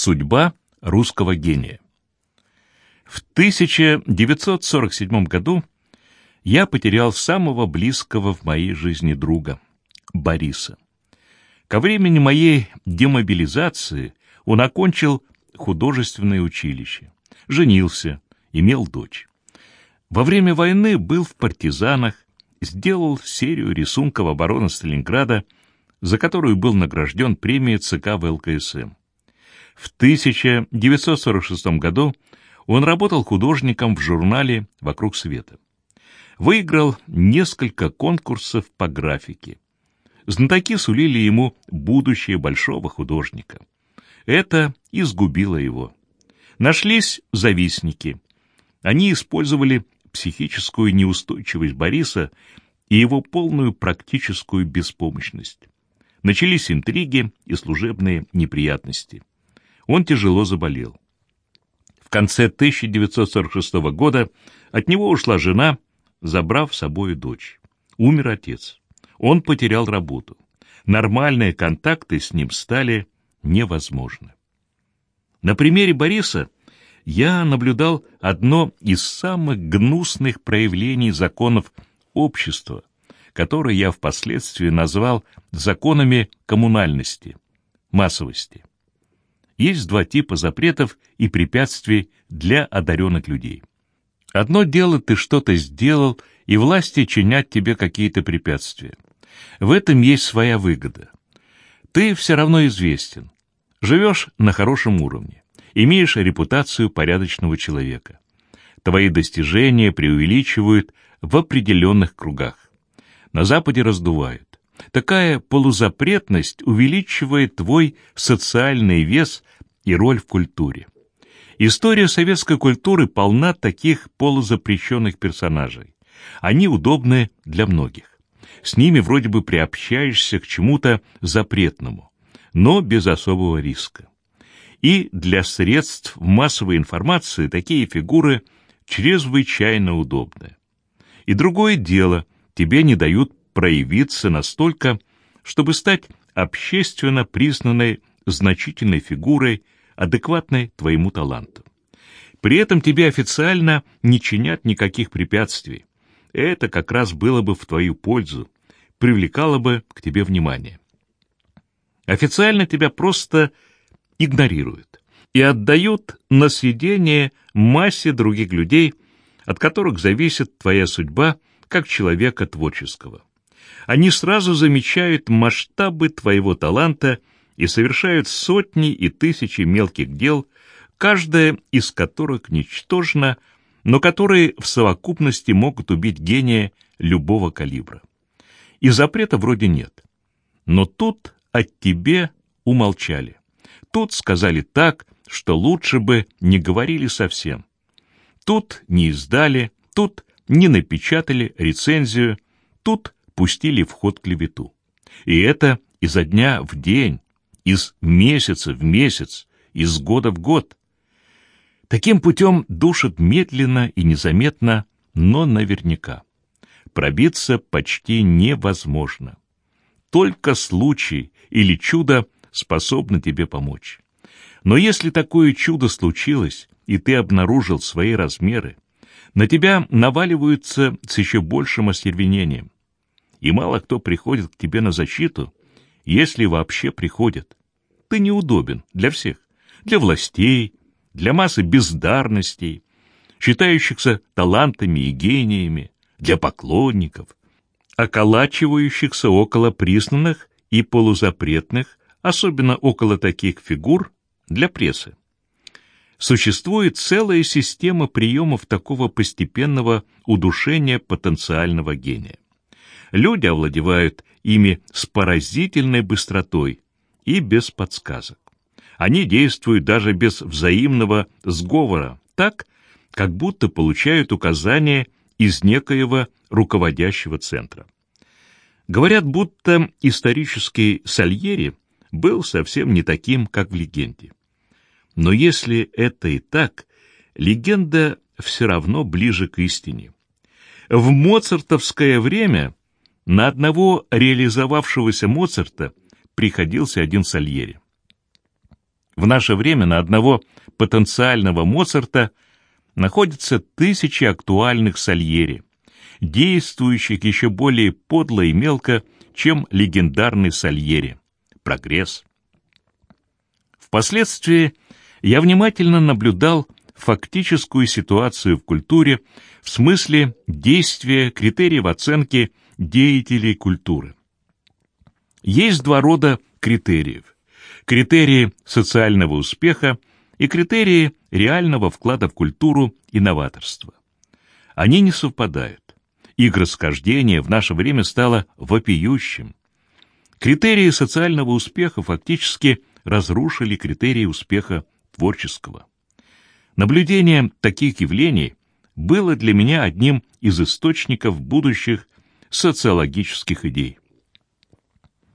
Судьба русского гения. В 1947 году я потерял самого близкого в моей жизни друга, Бориса. Ко времени моей демобилизации он окончил художественное училище, женился, имел дочь. Во время войны был в партизанах, сделал серию рисунков обороны Сталинграда, за которую был награжден премией ЦК ВЛКСМ. В 1946 году он работал художником в журнале «Вокруг света». Выиграл несколько конкурсов по графике. Знатоки сулили ему будущее большого художника. Это изгубило его. Нашлись завистники. Они использовали психическую неустойчивость Бориса и его полную практическую беспомощность. Начались интриги и служебные неприятности он тяжело заболел. В конце 1946 года от него ушла жена, забрав с собой дочь. Умер отец. Он потерял работу. Нормальные контакты с ним стали невозможны. На примере Бориса я наблюдал одно из самых гнусных проявлений законов общества, которое я впоследствии назвал законами коммунальности, массовости. Есть два типа запретов и препятствий для одаренных людей. Одно дело ты что-то сделал, и власти чинят тебе какие-то препятствия. В этом есть своя выгода. Ты все равно известен. Живешь на хорошем уровне. Имеешь репутацию порядочного человека. Твои достижения преувеличивают в определенных кругах. На Западе раздувают. Такая полузапретность увеличивает твой социальный вес и роль в культуре. История советской культуры полна таких полузапрещенных персонажей. Они удобны для многих. С ними вроде бы приобщаешься к чему-то запретному, но без особого риска. И для средств массовой информации такие фигуры чрезвычайно удобны. И другое дело, тебе не дают проявиться настолько, чтобы стать общественно признанной значительной фигурой, адекватной твоему таланту. При этом тебе официально не чинят никаких препятствий. Это как раз было бы в твою пользу, привлекало бы к тебе внимание. Официально тебя просто игнорируют и отдают на съедение массе других людей, от которых зависит твоя судьба как человека творческого они сразу замечают масштабы твоего таланта и совершают сотни и тысячи мелких дел, каждая из которых ничтожна, но которые в совокупности могут убить гения любого калибра. И запрета вроде нет. Но тут от тебе умолчали. Тут сказали так, что лучше бы не говорили совсем. Тут не издали, тут не напечатали рецензию, тут пустили в ход клевету. И это изо дня в день, из месяца в месяц, из года в год. Таким путем душат медленно и незаметно, но наверняка. Пробиться почти невозможно. Только случай или чудо способны тебе помочь. Но если такое чудо случилось, и ты обнаружил свои размеры, на тебя наваливаются с еще большим остервенением и мало кто приходит к тебе на защиту, если вообще приходят. Ты неудобен для всех, для властей, для массы бездарностей, считающихся талантами и гениями, для поклонников, околачивающихся около признанных и полузапретных, особенно около таких фигур, для прессы. Существует целая система приемов такого постепенного удушения потенциального гения люди овладевают ими с поразительной быстротой и без подсказок. Они действуют даже без взаимного сговора, так, как будто получают указания из некоего руководящего центра. Говорят, будто исторический Сальери был совсем не таким, как в легенде. Но если это и так, легенда все равно ближе к истине. В моцартовское время на одного реализовавшегося Моцарта приходился один Сальери. В наше время на одного потенциального Моцарта находятся тысячи актуальных Сальери, действующих еще более подло и мелко, чем легендарный Сальери. Прогресс. Впоследствии я внимательно наблюдал фактическую ситуацию в культуре в смысле действия критериев оценки деятелей культуры. Есть два рода критериев. Критерии социального успеха и критерии реального вклада в культуру и новаторства. Они не совпадают. Их расхождение в наше время стало вопиющим. Критерии социального успеха фактически разрушили критерии успеха творческого. Наблюдение таких явлений было для меня одним из источников будущих социологических идей.